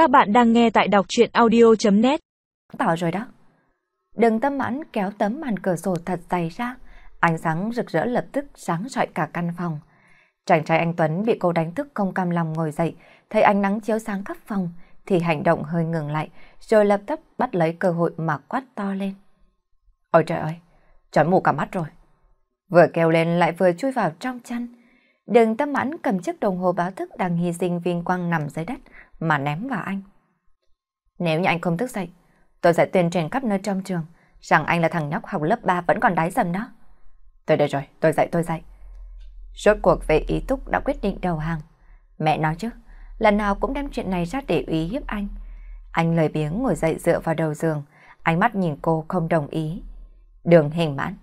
Các bạn đang nghe tại đọc chuyện audio.net Tỏ rồi đó. Đừng tâm mãn kéo tấm màn cửa sổ thật dày ra. Ánh sáng rực rỡ lập tức sáng rọi cả căn phòng. Chàng trai anh Tuấn bị cô đánh thức không cam lòng ngồi dậy, thấy ánh nắng chiếu sáng khắp phòng, thì hành động hơi ngừng lại, rồi lập tức bắt lấy cơ hội mà quát to lên. Ôi trời ơi, chói mù cả mắt rồi. Vừa kêu lên lại vừa chui vào trong chăn. Đừng tâm mãn cầm chiếc đồng hồ báo thức đang hy sinh vinh quang nằm dưới đất mà ném vào anh. Nếu như anh không thức dậy, tôi sẽ tuyên truyền khắp nơi trong trường rằng anh là thằng nhóc học lớp 3 vẫn còn đái dầm đó. Tôi đây rồi, tôi dậy, tôi dậy. Rốt cuộc về ý túc đã quyết định đầu hàng. Mẹ nói chứ, lần nào cũng đem chuyện này ra để uy hiếp anh. Anh lời biếng ngồi dậy dựa vào đầu giường, ánh mắt nhìn cô không đồng ý. Đường hình mãn,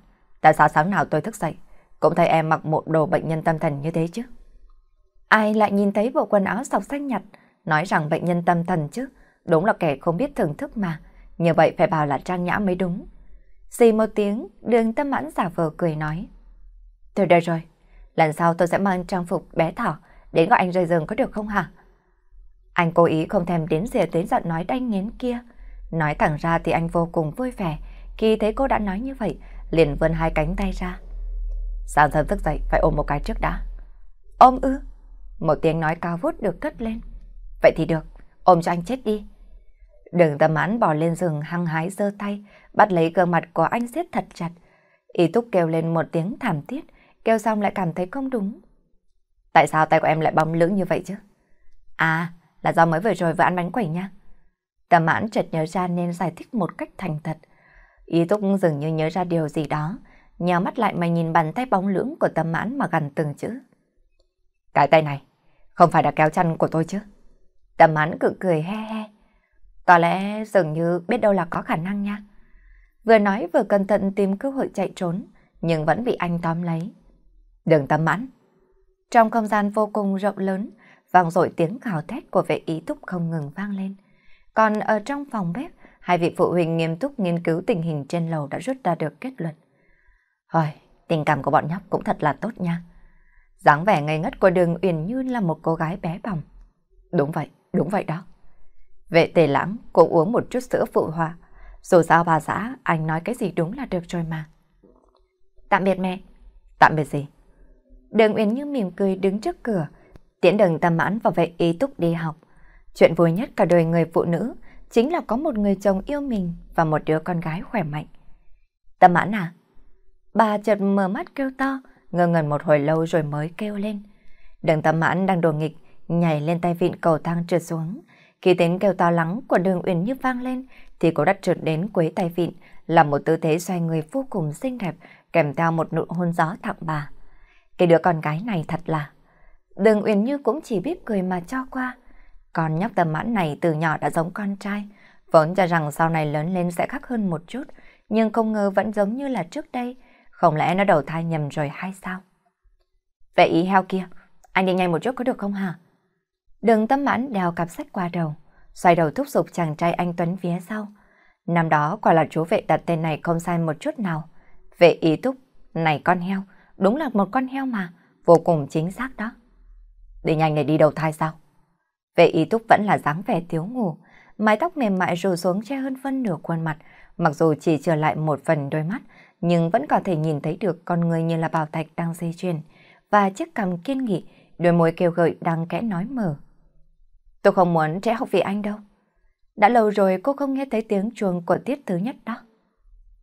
tại sao sáng nào tôi thức dậy, cũng thấy em mặc một đồ bệnh nhân tâm thần như thế chứ? Ai lại nhìn thấy bộ quần áo sọc xanh nhặt, nói rằng bệnh nhân tâm thần chứ, đúng là kẻ không biết thưởng thức mà, như vậy phải bảo là trang nhã mới đúng. Xì một tiếng, đường tâm mãn giả vờ cười nói. Thôi đây rồi, lần sau tôi sẽ mang trang phục bé thỏ đến gọi anh rời giường có được không hả? Anh cố ý không thèm đến rìa tới giận nói đanh nghiến kia. Nói thẳng ra thì anh vô cùng vui vẻ khi thấy cô đã nói như vậy, liền vươn hai cánh tay ra. Sáng sớm thức dậy phải ôm một cái trước đã. Ôm ư? Một tiếng nói cao vút được cất lên. Vậy thì được, ôm cho anh chết đi. Đường tâm án bỏ lên giường hăng hái giơ tay, bắt lấy gương mặt của anh siết thật chặt. Ý túc kêu lên một tiếng thảm thiết, kêu xong lại cảm thấy không đúng. Tại sao tay của em lại bóng lưỡng như vậy chứ? À, là do mới vừa rồi vừa ăn bánh quẩy nha. Tâm mãn chợt nhớ ra nên giải thích một cách thành thật. Ý túc dường như nhớ ra điều gì đó, nhào mắt lại mà nhìn bàn tay bóng lưỡng của tâm mãn mà gần từng chữ. Cái tay này, không phải là kéo chăn của tôi chứ? Tâm mãn cự cười he he. Có lẽ dường như biết đâu là có khả năng nha. Vừa nói vừa cẩn thận tìm cơ hội chạy trốn, nhưng vẫn bị anh tóm lấy. Đừng tâm mãn. Trong không gian vô cùng rộng lớn, vang dội tiếng gào thét của vệ ý túc không ngừng vang lên. Còn ở trong phòng bếp, hai vị phụ huynh nghiêm túc nghiên cứu tình hình trên lầu đã rút ra được kết luận. Hời, tình cảm của bọn nhóc cũng thật là tốt nha. dáng vẻ ngây ngất của đường Uyển Như là một cô gái bé bỏng. Đúng vậy, đúng vậy đó. Vệ tề lãng cũng uống một chút sữa phụ hòa. Dù sao bà xã, anh nói cái gì đúng là được rồi mà. Tạm biệt mẹ. Tạm biệt gì? Đường Uyển Như mỉm cười đứng trước cửa, tiễn đường tâm mãn vào vệ ý túc đi học. Chuyện vui nhất cả đời người phụ nữ chính là có một người chồng yêu mình và một đứa con gái khỏe mạnh. Tâm mãn à? Bà chợt mở mắt kêu to, ngơ ngẩn một hồi lâu rồi mới kêu lên. Đường tâm mãn đang đùa nghịch, nhảy lên tay vịn cầu thang trượt xuống. Khi tiếng kêu to lắng của đường uyển như vang lên, thì cô đã trượt đến quấy tay vịn, là một tư thế xoay người vô cùng xinh đẹp, kèm theo một nụ hôn gió tặng bà. Cái đứa con gái này thật là... Đường uyển như cũng chỉ biết cười mà cho qua. Con nhóc tầm mãn này từ nhỏ đã giống con trai, vốn cho rằng sau này lớn lên sẽ khác hơn một chút, nhưng không ngờ vẫn giống như là trước đây. Không lẽ nó đầu thai nhầm rồi hay sao? Vậy ý heo kia, anh đi nhanh một chút có được không hả? Đường tâm mãn đèo cặp sách qua đầu, xoay đầu thúc giục chàng trai anh Tuấn phía sau. Năm đó quả là chú vệ đặt tên này không sai một chút nào. Vệ ý túc, này con heo, đúng là một con heo mà, vô cùng chính xác đó. Đi nhanh để đi đầu thai sao? Vệ ý túc vẫn là dáng vẻ thiếu ngủ, mái tóc mềm mại rủ xuống che hơn phân nửa khuôn mặt, mặc dù chỉ trở lại một phần đôi mắt, nhưng vẫn có thể nhìn thấy được con người như là bảo thạch đang di chuyển, và chiếc cằm kiên nghị, đôi môi kêu gợi đang kẽ nói mở. Tôi không muốn trẻ học vì anh đâu. Đã lâu rồi cô không nghe thấy tiếng chuông của tiết thứ nhất đó.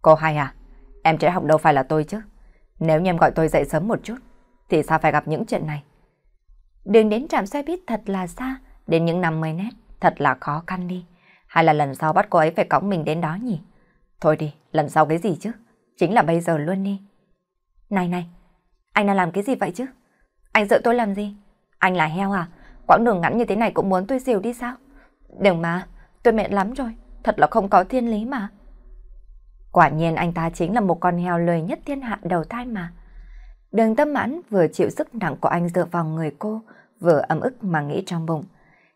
Cô hai à, em trẻ học đâu phải là tôi chứ. Nếu như em gọi tôi dậy sớm một chút, thì sao phải gặp những chuyện này? Đường đến trạm xe buýt thật là xa, đến những 50 nét, thật là khó khăn đi. Hay là lần sau bắt cô ấy phải cõng mình đến đó nhỉ? Thôi đi, lần sau cái gì chứ? Chính là bây giờ luôn đi. Này này, anh đang làm cái gì vậy chứ? Anh sợ tôi làm gì? Anh là heo à? Quãng đường ngắn như thế này cũng muốn tôi xỉu đi sao? Đừng mà, tôi mệt lắm rồi, thật là không có thiên lý mà. Quả nhiên anh ta chính là một con heo lười nhất thiên hạ đầu thai mà. Đường tâm mãn vừa chịu sức nặng của anh dựa vào người cô, vừa ấm ức mà nghĩ trong bụng.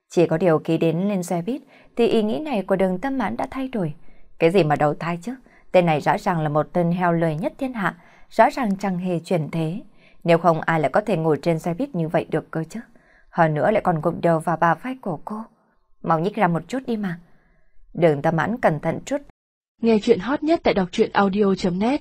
Chỉ có điều khi đến lên xe buýt thì ý nghĩ này của đường tâm mãn đã thay đổi. Cái gì mà đầu thai chứ? Tên này rõ ràng là một tên heo lời nhất thiên hạ, rõ ràng chẳng hề chuyển thế. Nếu không ai lại có thể ngồi trên xe buýt như vậy được cơ chứ? Hơn nữa lại còn gục đầu vào bà vai của cô. Mau nhích ra một chút đi mà. Đường tâm mãn cẩn thận chút. Nghe chuyện hot nhất tại đọc truyện audio.net